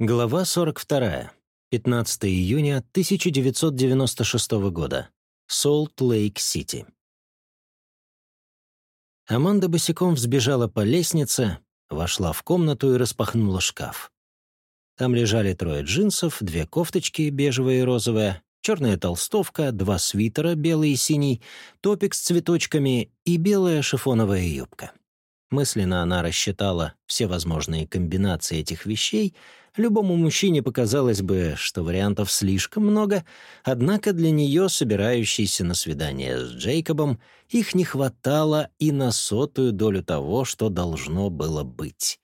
Глава 42. 15 июня 1996 года. Солт-Лейк-Сити. Аманда босиком взбежала по лестнице, вошла в комнату и распахнула шкаф. Там лежали трое джинсов, две кофточки, бежевая и розовая, черная толстовка, два свитера, белый и синий, топик с цветочками и белая шифоновая юбка. Мысленно она рассчитала все возможные комбинации этих вещей. Любому мужчине показалось бы, что вариантов слишком много, однако для нее, собирающейся на свидание с Джейкобом, их не хватало и на сотую долю того, что должно было быть.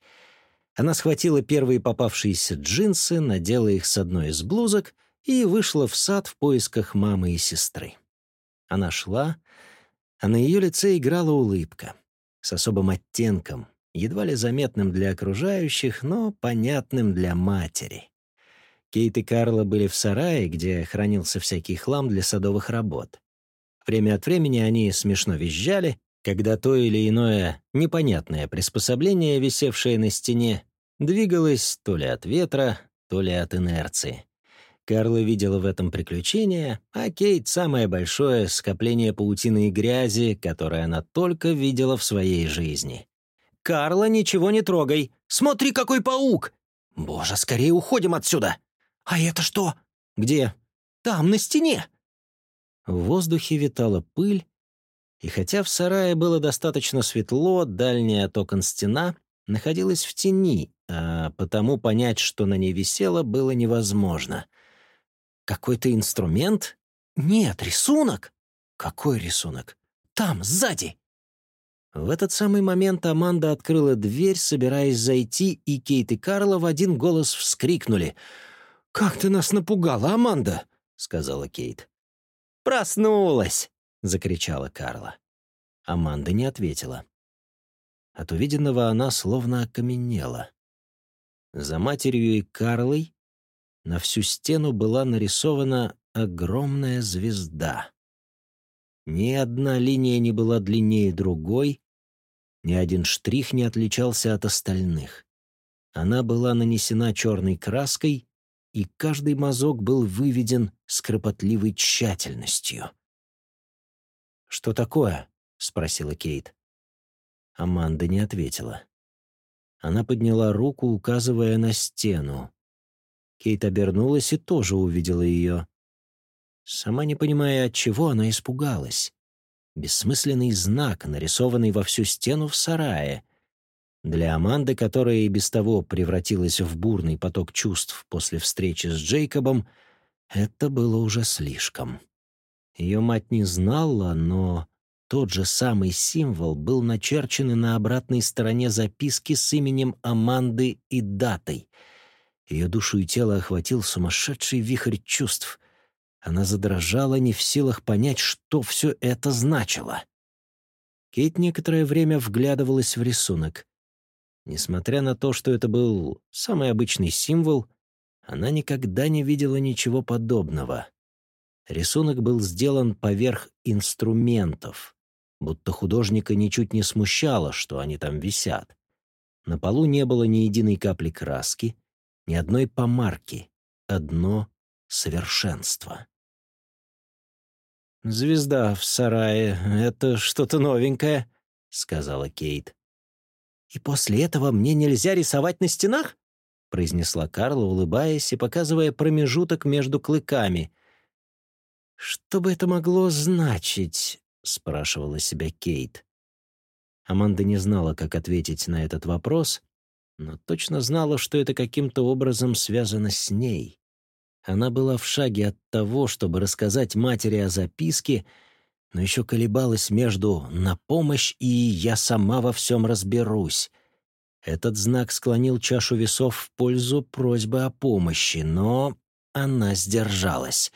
Она схватила первые попавшиеся джинсы, надела их с одной из блузок и вышла в сад в поисках мамы и сестры. Она шла, а на ее лице играла улыбка — с особым оттенком, едва ли заметным для окружающих, но понятным для матери. Кейт и Карла были в сарае, где хранился всякий хлам для садовых работ. Время от времени они смешно визжали, когда то или иное непонятное приспособление, висевшее на стене, двигалось то ли от ветра, то ли от инерции. Карла видела в этом приключение, а Кейт — самое большое скопление паутины и грязи, которое она только видела в своей жизни. «Карла, ничего не трогай! Смотри, какой паук! Боже, скорее уходим отсюда! А это что? Где? Там, на стене!» В воздухе витала пыль, и хотя в сарае было достаточно светло, дальняя от окон стена находилась в тени, а потому понять, что на ней висело, было невозможно. Какой-то инструмент? Нет, рисунок. Какой рисунок? Там, сзади. В этот самый момент Аманда открыла дверь, собираясь зайти, и Кейт и Карла в один голос вскрикнули. «Как ты нас напугала, Аманда!» — сказала Кейт. «Проснулась!» — закричала Карла. Аманда не ответила. От увиденного она словно окаменела. За матерью и Карлой на всю стену была нарисована огромная звезда. Ни одна линия не была длиннее другой, ни один штрих не отличался от остальных. Она была нанесена черной краской, и каждый мазок был выведен с кропотливой тщательностью. «Что такое?» — спросила Кейт. Аманда не ответила. Она подняла руку, указывая на стену. Кейт обернулась и тоже увидела ее. Сама не понимая, от чего она испугалась. Бессмысленный знак, нарисованный во всю стену в сарае. Для Аманды, которая и без того превратилась в бурный поток чувств после встречи с Джейкобом, это было уже слишком. Ее мать не знала, но тот же самый символ был начерчен и на обратной стороне записки с именем Аманды и датой — ее душу и тело охватил сумасшедший вихрь чувств. Она задрожала, не в силах понять, что все это значило. Кейт некоторое время вглядывалась в рисунок. Несмотря на то, что это был самый обычный символ, она никогда не видела ничего подобного. Рисунок был сделан поверх инструментов, будто художника ничуть не смущало, что они там висят. На полу не было ни единой капли краски, ни одной помарки, одно совершенство. «Звезда в сарае — это что-то новенькое», — сказала Кейт. «И после этого мне нельзя рисовать на стенах?» — произнесла Карла, улыбаясь и показывая промежуток между клыками. «Что бы это могло значить?» — спрашивала себя Кейт. Аманда не знала, как ответить на этот вопрос, но точно знала, что это каким-то образом связано с ней. Она была в шаге от того, чтобы рассказать матери о записке, но еще колебалась между «на помощь» и «я сама во всем разберусь». Этот знак склонил чашу весов в пользу просьбы о помощи, но она сдержалась.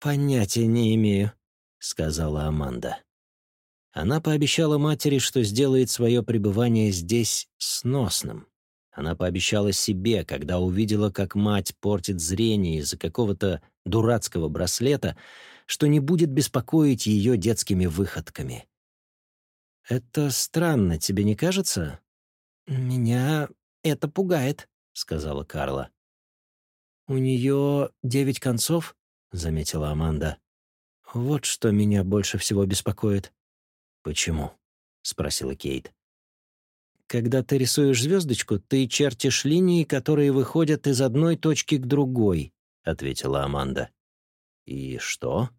«Понятия не имею», — сказала Аманда. Она пообещала матери, что сделает свое пребывание здесь сносным. Она пообещала себе, когда увидела, как мать портит зрение из-за какого-то дурацкого браслета, что не будет беспокоить ее детскими выходками. «Это странно, тебе не кажется?» «Меня это пугает», — сказала Карла. «У нее девять концов?» — заметила Аманда. «Вот что меня больше всего беспокоит». «Почему?» — спросила Кейт. «Когда ты рисуешь звездочку, ты чертишь линии, которые выходят из одной точки к другой», — ответила Аманда. «И что?»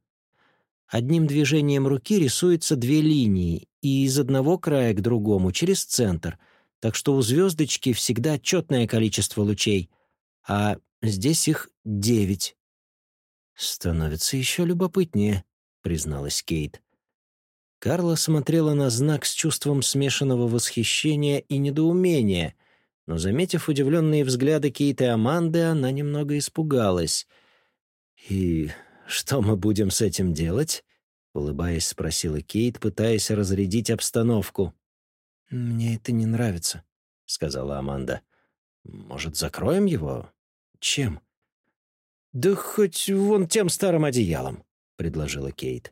Одним движением руки рисуются две линии, и из одного края к другому, через центр, так что у звездочки всегда четное количество лучей, а здесь их девять. «Становится еще любопытнее», — призналась Кейт. Карла смотрела на знак с чувством смешанного восхищения и недоумения, но, заметив удивленные взгляды Кейт и Аманды, она немного испугалась. «И «Что мы будем с этим делать?» — улыбаясь, спросила Кейт, пытаясь разрядить обстановку. «Мне это не нравится», — сказала Аманда. «Может, закроем его? Чем?» «Да хоть вон тем старым одеялом», — предложила Кейт.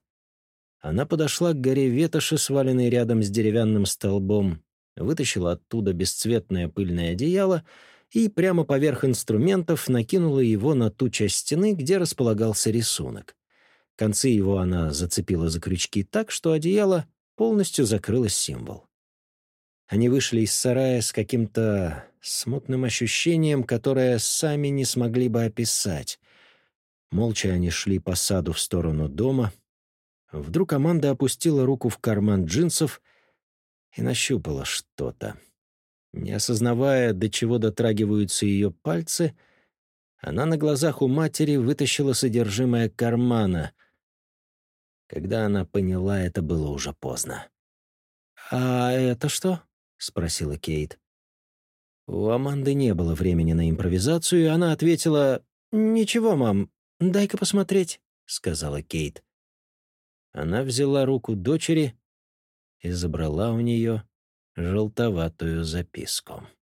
Она подошла к горе ветоши, сваленной рядом с деревянным столбом, вытащила оттуда бесцветное пыльное одеяло и прямо поверх инструментов накинула его на ту часть стены, где располагался рисунок. Концы его она зацепила за крючки так, что одеяло полностью закрыло символ. Они вышли из сарая с каким-то смутным ощущением, которое сами не смогли бы описать. Молча они шли по саду в сторону дома. Вдруг Аманда опустила руку в карман джинсов и нащупала что-то. Не осознавая, до чего дотрагиваются ее пальцы, она на глазах у матери вытащила содержимое кармана. Когда она поняла, это было уже поздно. «А это что?» — спросила Кейт. У Аманды не было времени на импровизацию, и она ответила «Ничего, мам, дай-ка посмотреть», — сказала Кейт. Она взяла руку дочери и забрала у нее желтоватую записку.